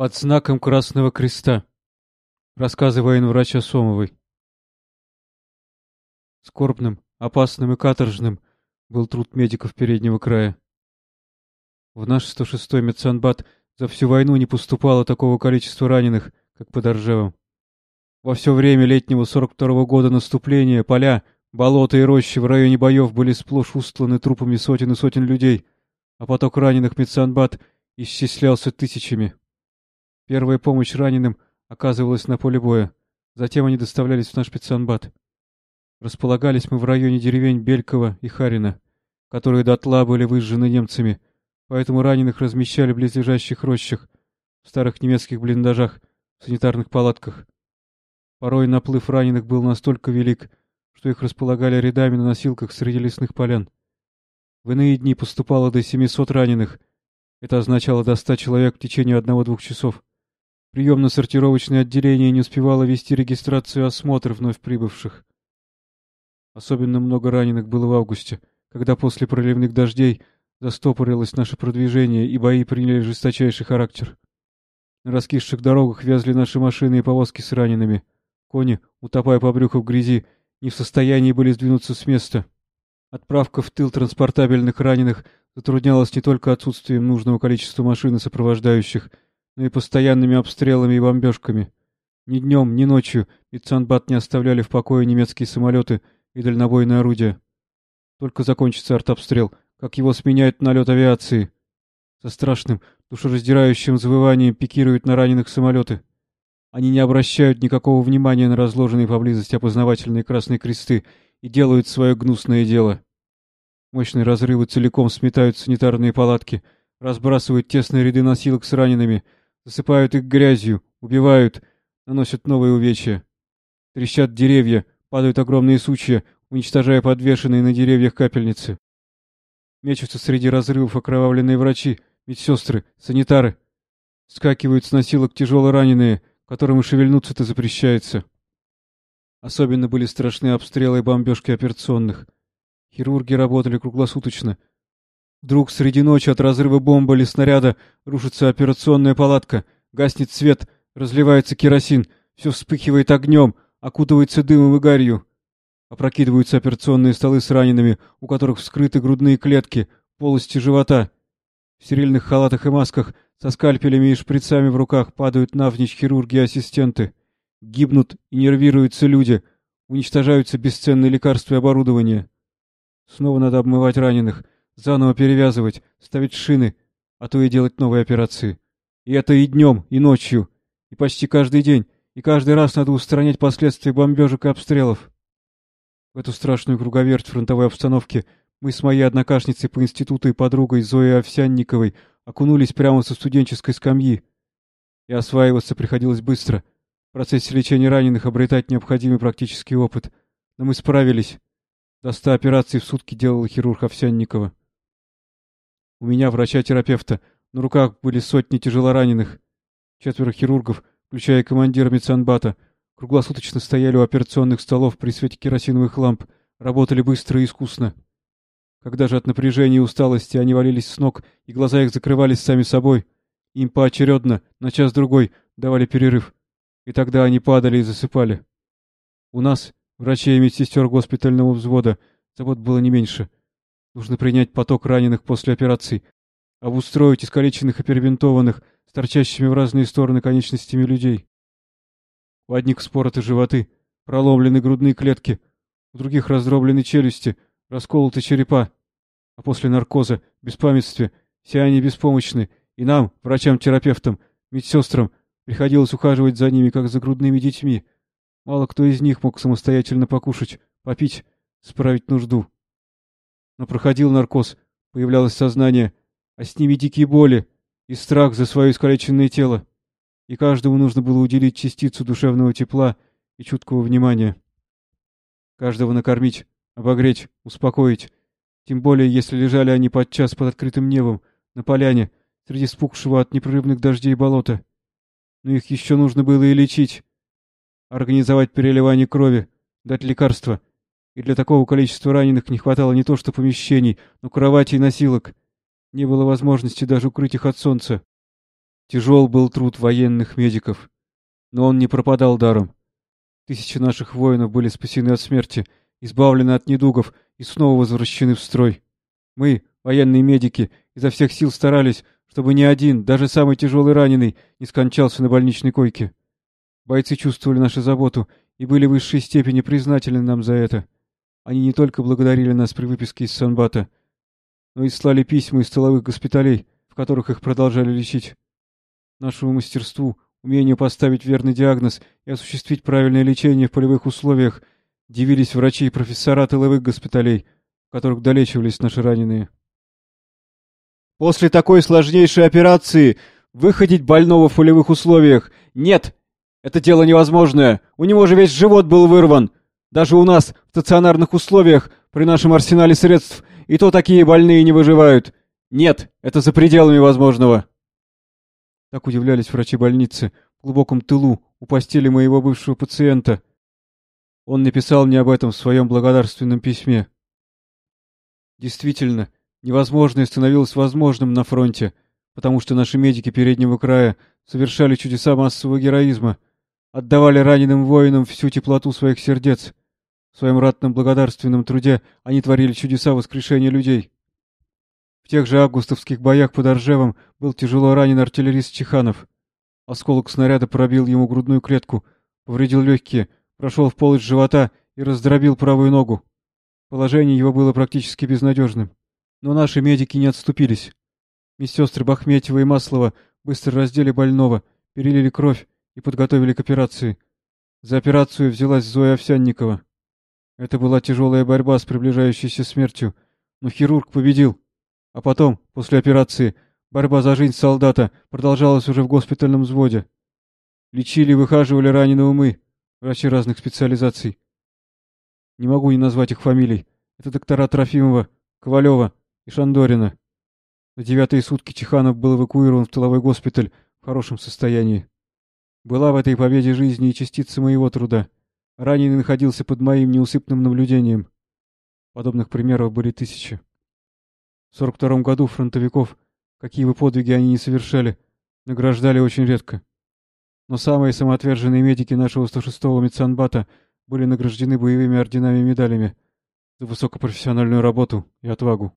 Под знаком Красного Креста. Рассказы военврача Сомовой. Скорбным, опасным и каторжным был труд медиков переднего края. В наш 106-й медсанбат за всю войну не поступало такого количества раненых, как под Оржевом. Во все время летнего 42-го года наступления поля, болота и рощи в районе боев были сплошь устланы трупами сотен и сотен людей, а поток раненых медсанбат исчислялся тысячами. Первая помощь раненым оказывалась на поле боя. Затем они доставлялись в наш спецанбат. Располагались мы в районе деревень Белькова и Харина, которые дотла были выжжены немцами, поэтому раненых размещали в близлежащих рощах, в старых немецких блиндажах, в санитарных палатках. Порой наплыв раненых был настолько велик, что их располагали рядами на носилках среди лесных полян. В иные дни поступало до 700 раненых. Это означало до 100 человек в течение одного-двух часов. Приемно-сортировочное отделение не успевало вести регистрацию и осмотр вновь прибывших. Особенно много раненых было в августе, когда после проливных дождей застопорилось наше продвижение, и бои приняли жесточайший характер. На раскисших дорогах вязли наши машины и повозки с ранеными. Кони, утопая по брюху в грязи, не в состоянии были сдвинуться с места. Отправка в тыл транспортабельных раненых затруднялась не только отсутствием нужного количества машин и сопровождающих, но и постоянными обстрелами и бомбежками. Ни днем, ни ночью Ицанбат не оставляли в покое немецкие самолеты и дальнобойные орудия. Только закончится артобстрел, как его сменяют налет авиации. Со страшным, душераздирающим завыванием пикируют на раненых самолеты. Они не обращают никакого внимания на разложенные поблизости опознавательные красные кресты и делают свое гнусное дело. Мощные разрывы целиком сметают санитарные палатки, разбрасывают тесные ряды носилок с ранеными — засыпают их грязью, убивают, наносят новые увечья. Трещат деревья, падают огромные сучья, уничтожая подвешенные на деревьях капельницы. Мечутся среди разрывов окровавленные врачи, медсестры, санитары. Скакивают с носилок тяжело раненые, которым и шевельнуться-то запрещается. Особенно были страшны обстрелы и бомбежки операционных. Хирурги работали круглосуточно — Вдруг среди ночи от разрыва бомбы или снаряда рушится операционная палатка, гаснет свет, разливается керосин, все вспыхивает огнем, окутывается дымом и гарью. Опрокидываются операционные столы с ранеными, у которых вскрыты грудные клетки, полости живота. В стерильных халатах и масках, со скальпелями и шприцами в руках падают навзничь хирурги и ассистенты. Гибнут и нервируются люди, уничтожаются бесценные лекарства и оборудование. Снова надо обмывать раненых, Заново перевязывать, ставить шины, а то и делать новые операции. И это и днем, и ночью, и почти каждый день, и каждый раз надо устранять последствия бомбежек и обстрелов. В эту страшную круговерть фронтовой обстановки мы с моей однокашницей по институту и подругой Зоей Овсянниковой окунулись прямо со студенческой скамьи. И осваиваться приходилось быстро. В процессе лечения раненых обретать необходимый практический опыт. Но мы справились. До ста операций в сутки делала хирург Овсянникова. У меня, врача-терапевта, на руках были сотни тяжелораненых. Четверо хирургов, включая командира медсанбата, круглосуточно стояли у операционных столов при свете керосиновых ламп, работали быстро и искусно. Когда же от напряжения и усталости они валились с ног, и глаза их закрывались сами собой, им поочередно, на час-другой, давали перерыв. И тогда они падали и засыпали. У нас, врачей и медсестер госпитального взвода, забот было не меньше — Нужно принять поток раненых после операций, обустроить искалеченных и перебинтованных с торчащими в разные стороны конечностями людей. У одних спороты животы, проломлены грудные клетки, у других раздроблены челюсти, расколоты черепа. А после наркоза, беспамятстве, все они беспомощны, и нам, врачам-терапевтам, медсестрам, приходилось ухаживать за ними, как за грудными детьми. Мало кто из них мог самостоятельно покушать, попить, справить нужду. Но проходил наркоз, появлялось сознание, а с ними дикие боли и страх за свое искалеченное тело. И каждому нужно было уделить частицу душевного тепла и чуткого внимания. Каждого накормить, обогреть, успокоить. Тем более, если лежали они подчас под открытым небом, на поляне, среди спухшего от непрерывных дождей болота. Но их еще нужно было и лечить. Организовать переливание крови, дать лекарства — и для такого количества раненых не хватало не то что помещений, но кровати и носилок. Не было возможности даже укрыть их от солнца. Тяжел был труд военных медиков, но он не пропадал даром. Тысячи наших воинов были спасены от смерти, избавлены от недугов и снова возвращены в строй. Мы, военные медики, изо всех сил старались, чтобы ни один, даже самый тяжелый раненый, не скончался на больничной койке. Бойцы чувствовали нашу заботу и были в высшей степени признательны нам за это. Они не только благодарили нас при выписке из Санбата, но и слали письма из тыловых госпиталей, в которых их продолжали лечить. Нашему мастерству, умению поставить верный диагноз и осуществить правильное лечение в полевых условиях дивились врачи и профессора тыловых госпиталей, в которых долечивались наши раненые. После такой сложнейшей операции выходить больного в полевых условиях нет! Это дело невозможное! У него же весь живот был вырван! Даже у нас, в стационарных условиях, при нашем арсенале средств, и то такие больные не выживают! Нет, это за пределами возможного!» Так удивлялись врачи больницы, в глубоком тылу, у постели моего бывшего пациента. Он написал мне об этом в своем благодарственном письме. Действительно, невозможное становилось возможным на фронте, потому что наши медики переднего края совершали чудеса массового героизма, отдавали раненым воинам всю теплоту своих сердец. В своем ратном благодарственном труде они творили чудеса воскрешения людей. В тех же августовских боях под Оржевом был тяжело ранен артиллерист Чеханов. Осколок снаряда пробил ему грудную клетку, повредил легкие, прошел в полость живота и раздробил правую ногу. Положение его было практически безнадежным. Но наши медики не отступились. Медсестры Бахметьева и Маслова быстро раздели больного, перелили кровь и подготовили к операции. За операцию взялась Зоя Овсянникова. Это была тяжелая борьба с приближающейся смертью, но хирург победил. А потом, после операции, борьба за жизнь солдата продолжалась уже в госпитальном взводе. Лечили и выхаживали раненого мы, врачи разных специализаций. Не могу не назвать их фамилий. Это доктора Трофимова, Ковалева и Шандорина. На девятые сутки Чеханов был эвакуирован в тыловой госпиталь в хорошем состоянии. Была в этой победе жизни и частица моего труда. Раненый находился под моим неусыпным наблюдением. Подобных примеров были тысячи. В 42 году фронтовиков, какие бы подвиги они ни совершали, награждали очень редко. Но самые самоотверженные медики нашего 106-го медсанбата были награждены боевыми орденами и медалями за высокопрофессиональную работу и отвагу.